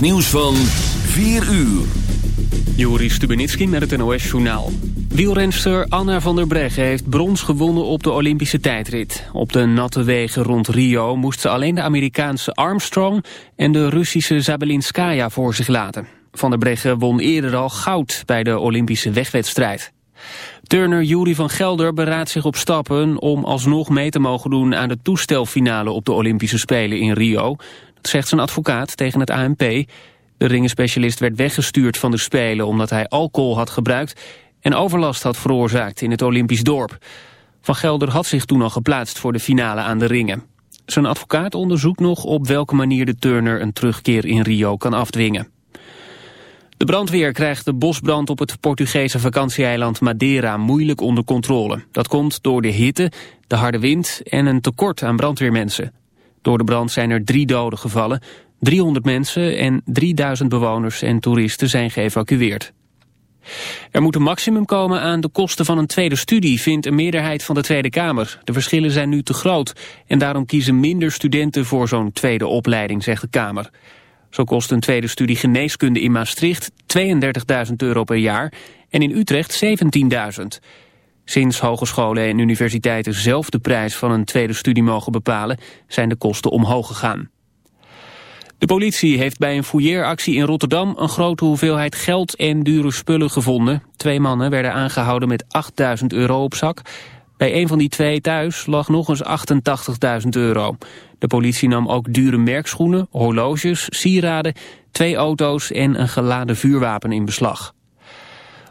Nieuws van 4 uur. Juri Stubenitski met het NOS-journaal. Wielrenster Anna van der Breggen heeft brons gewonnen op de Olympische tijdrit. Op de natte wegen rond Rio moest ze alleen de Amerikaanse Armstrong... en de Russische Zabelinskaya voor zich laten. Van der Breggen won eerder al goud bij de Olympische wegwedstrijd. Turner Jury van Gelder beraadt zich op stappen om alsnog mee te mogen doen aan de toestelfinale op de Olympische Spelen in Rio. Zegt zijn advocaat tegen het ANP. De ringenspecialist werd weggestuurd van de Spelen omdat hij alcohol had gebruikt en overlast had veroorzaakt in het Olympisch dorp. Van Gelder had zich toen al geplaatst voor de finale aan de ringen. Zijn advocaat onderzoekt nog op welke manier de Turner een terugkeer in Rio kan afdwingen. De brandweer krijgt de bosbrand op het Portugese vakantieeiland Madeira moeilijk onder controle. Dat komt door de hitte, de harde wind en een tekort aan brandweermensen. Door de brand zijn er drie doden gevallen. 300 mensen en 3000 bewoners en toeristen zijn geëvacueerd. Er moet een maximum komen aan de kosten van een tweede studie, vindt een meerderheid van de Tweede Kamer. De verschillen zijn nu te groot en daarom kiezen minder studenten voor zo'n tweede opleiding, zegt de Kamer. Zo kost een tweede studie geneeskunde in Maastricht 32.000 euro per jaar en in Utrecht 17.000. Sinds hogescholen en universiteiten zelf de prijs van een tweede studie mogen bepalen, zijn de kosten omhoog gegaan. De politie heeft bij een fouilleeractie in Rotterdam een grote hoeveelheid geld en dure spullen gevonden. Twee mannen werden aangehouden met 8000 euro op zak. Bij een van die twee thuis lag nog eens 88.000 euro. De politie nam ook dure merkschoenen, horloges, sieraden, twee auto's en een geladen vuurwapen in beslag.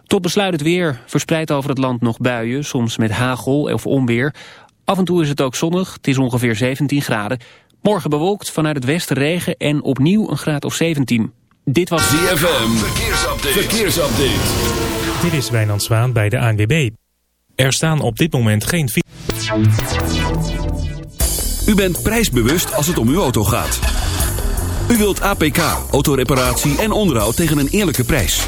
Tot besluit het weer. Verspreid over het land nog buien, soms met hagel of onweer. Af en toe is het ook zonnig, het is ongeveer 17 graden. Morgen bewolkt, vanuit het westen regen en opnieuw een graad of 17. Dit was ZFM, verkeersupdate. verkeersupdate. Dit is Wijnand Zwaan bij de ANWB. Er staan op dit moment geen... U bent prijsbewust als het om uw auto gaat. U wilt APK, autoreparatie en onderhoud tegen een eerlijke prijs.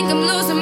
Think I'm losing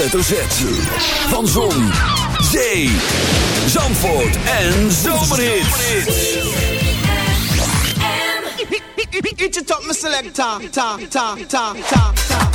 hoofdletter Z. Van Zon, Zee, Zandvoort en Zomerhit. It's your top, Mr. Selector. Ta, ta, ta, ta, ta.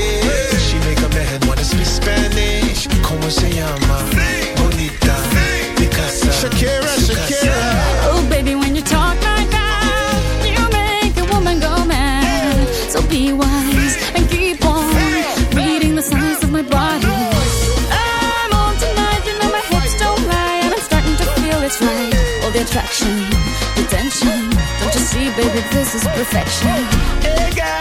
Dance. She make a man wanna speak Spanish. Como se llama? Bonita. Picasa. Shakira, Shakira. Oh, baby, when you talk like that, you make a woman go mad. So be wise and keep on reading the signs of my body. I'm on tonight, you know my hips don't lie, and I'm starting to feel it's right. All the attraction, the tension. Don't you see, baby, this is perfection. Hey girl,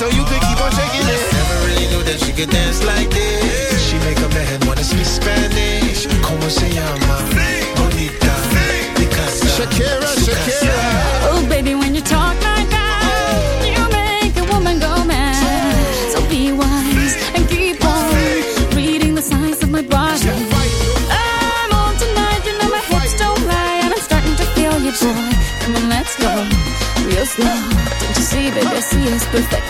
So you could keep on shaking it. Never really knew that she could dance like this. She make a man wanna speak Spanish. Como se llama? Bonita. Because Shakira, Shakira. Oh, baby, when you talk like that, oh. you make a woman go mad. So be wise and keep on reading the signs of my body. I'm on tonight, you know my hips don't lie, and I'm starting to feel you, boy. Come on, let's go real slow. Don't you see, baby, I see it's perfect.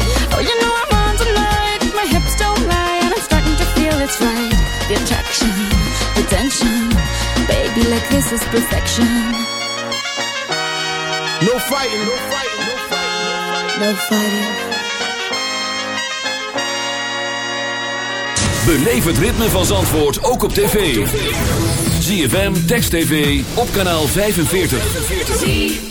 It's right. The attraction, the tension. Baby, like this is perfection. No fighting, no fighting, no fighting. No fighting. Beleef het ritme van Zandvoort ook op tv. ZFM, Text TV, op kanaal 45.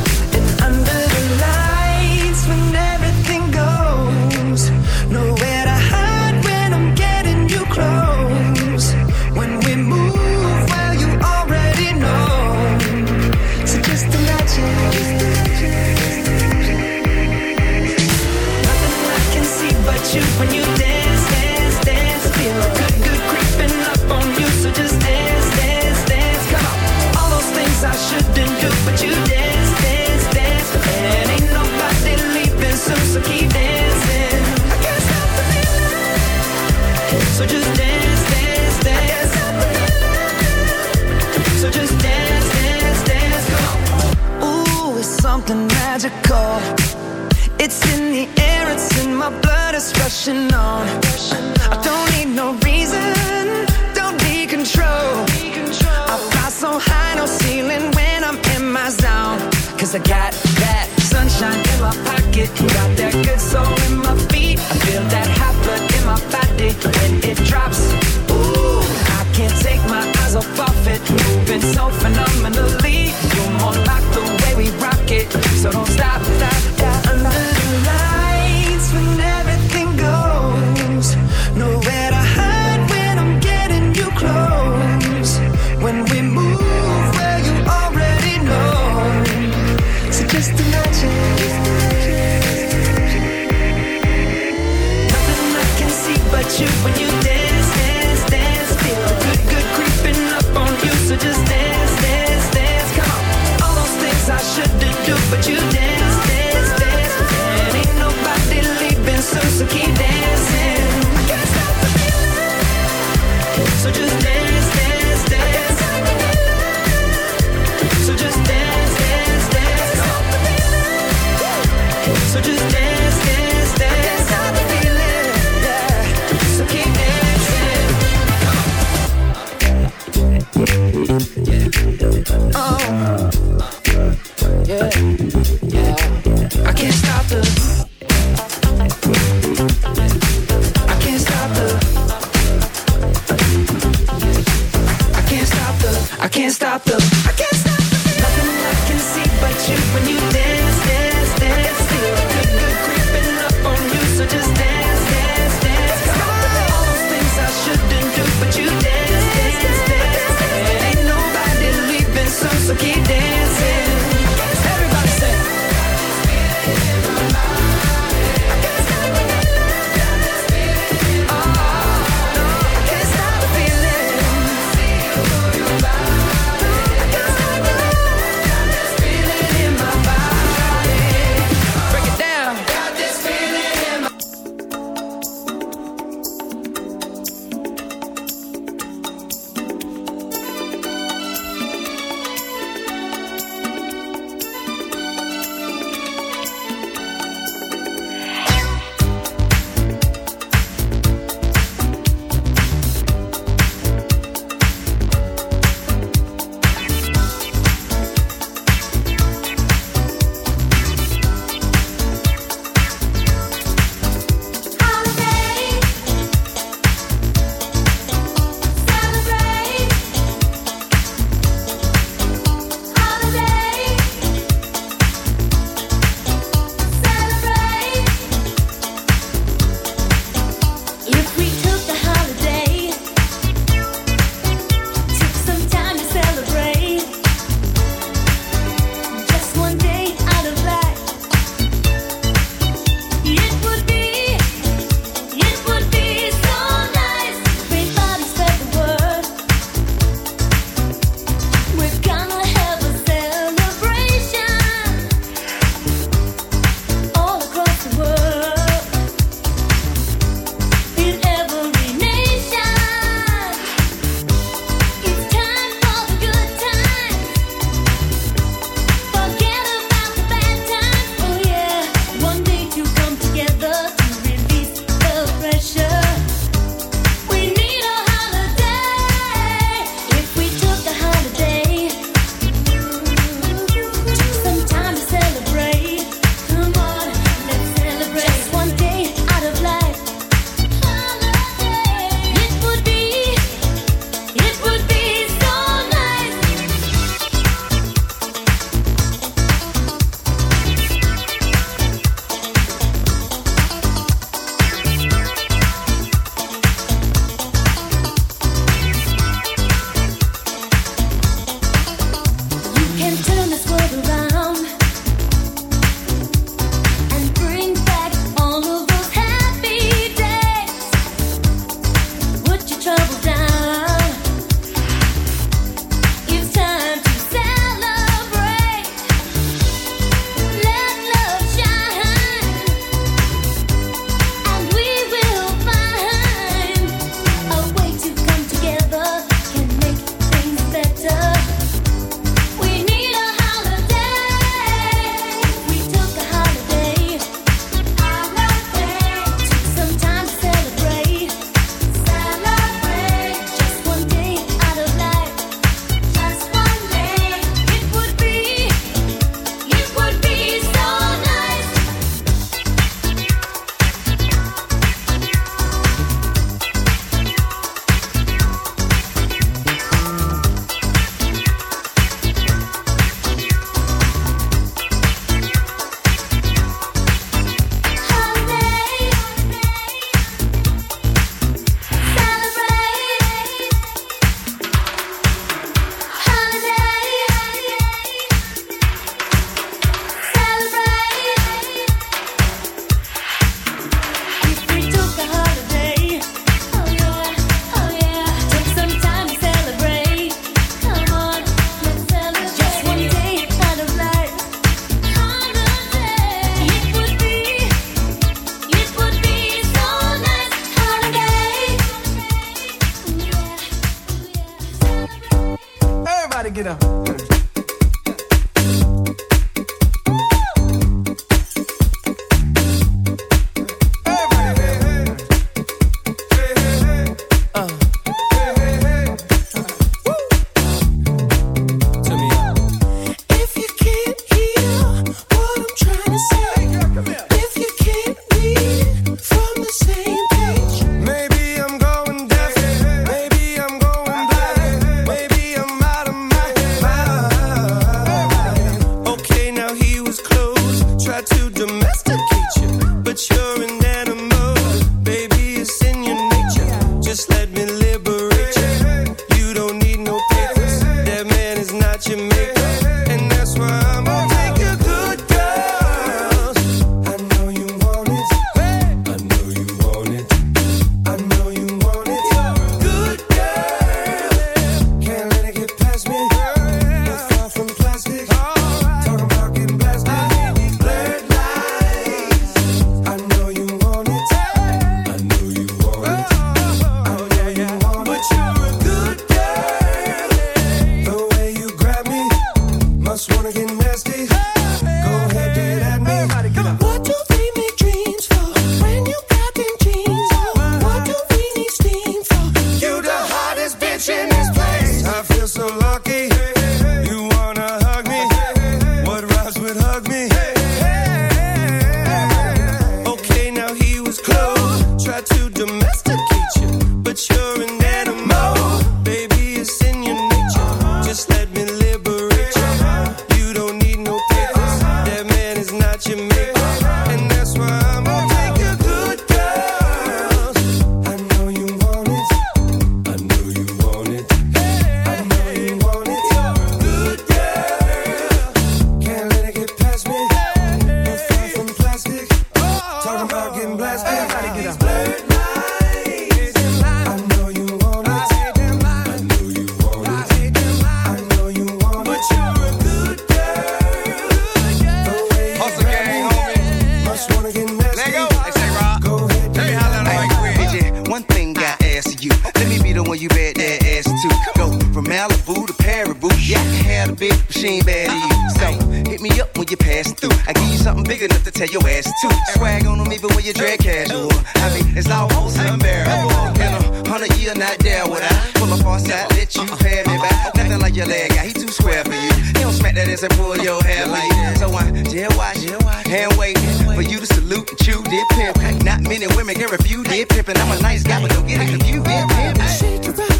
you're not there when I pull up on side, let you uh-uh. pay me back. Uh-uh. Nothing like your leg guy, he too square for you. He don't smack that ass and pull your hair like that. So I'm just watching, hand waiting for you to salute and chew, dip pimp. Not many women can refuse, dip pimpin'. I'm a nice guy, but don't get it confused, dip pimp. Shake your body.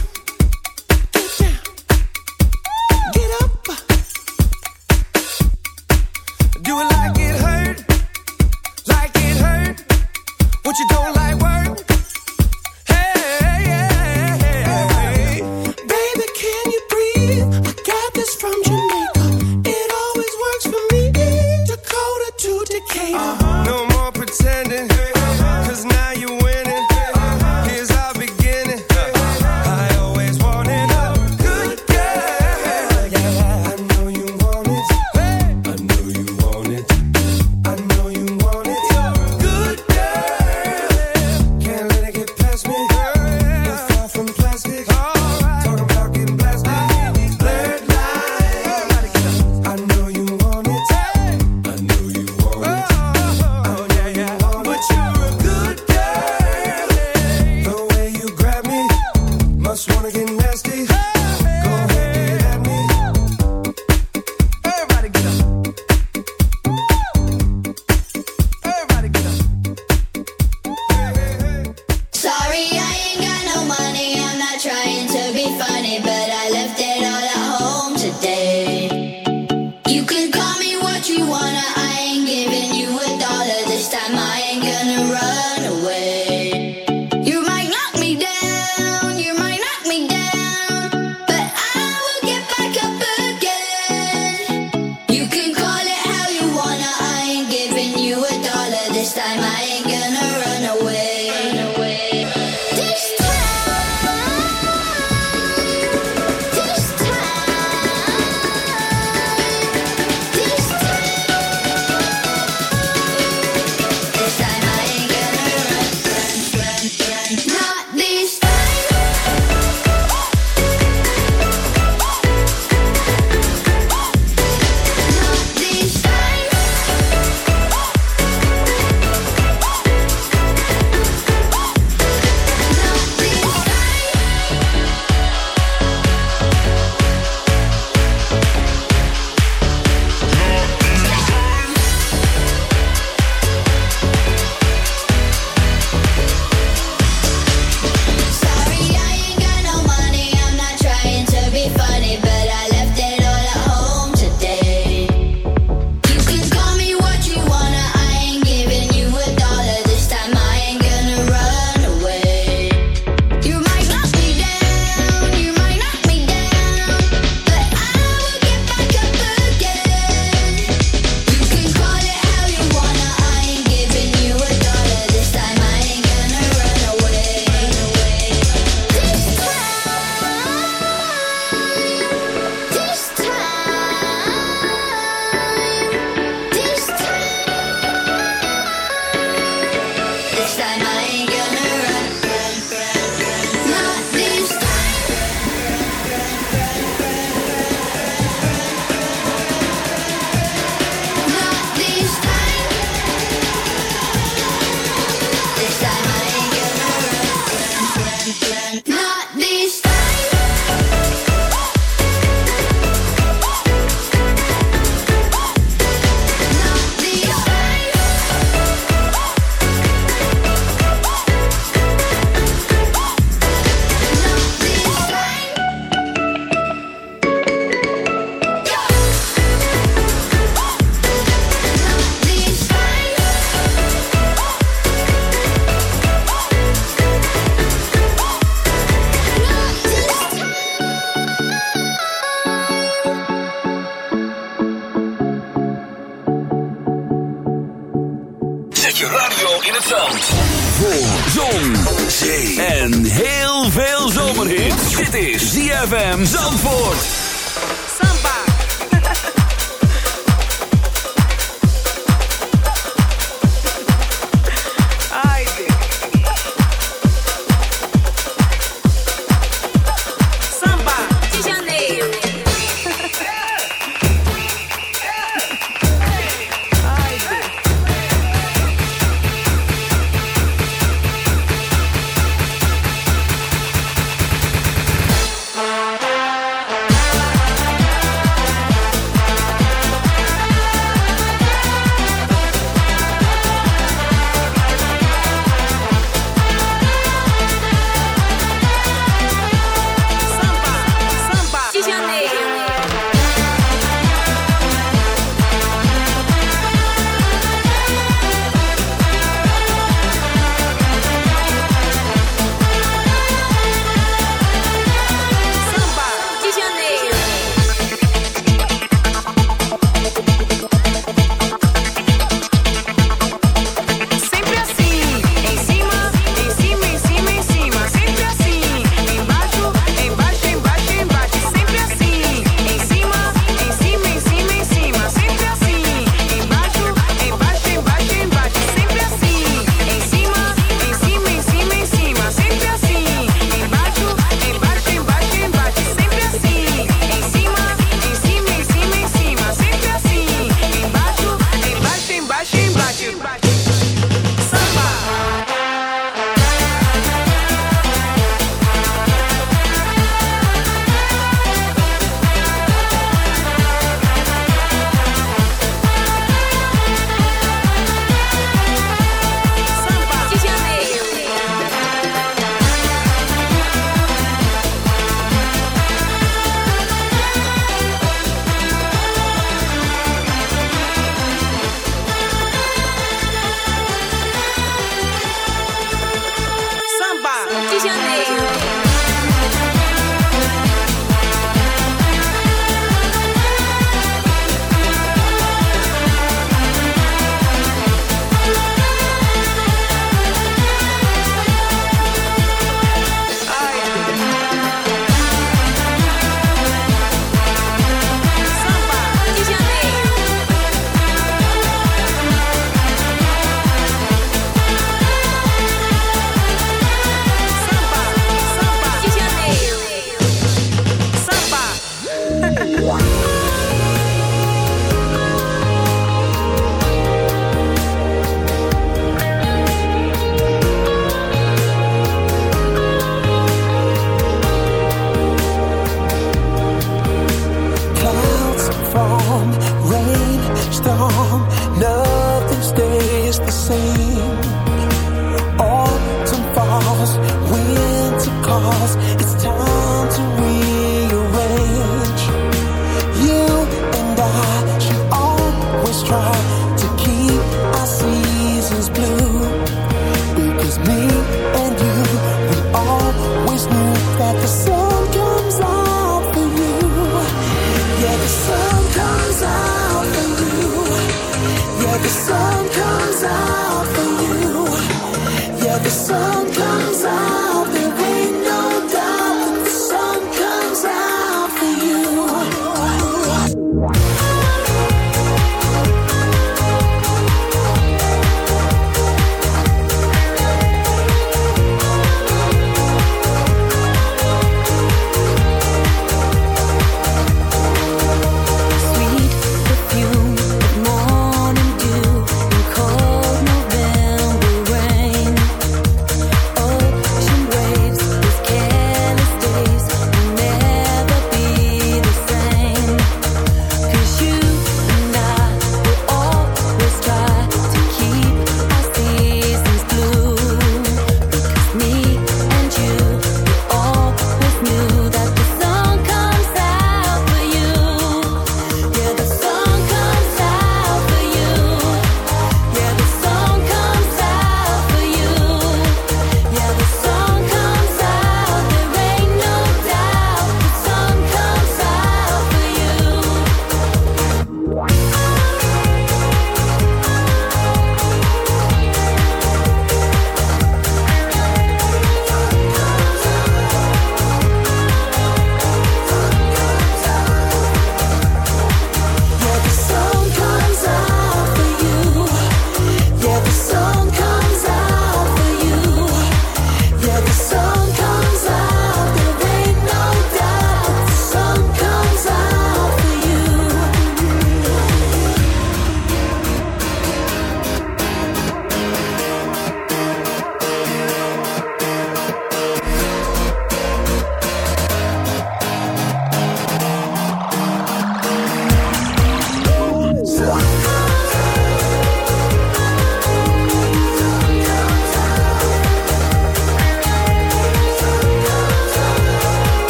Do it like it hurt, like it hurt. What you don't like. right. these.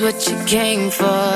What you came for.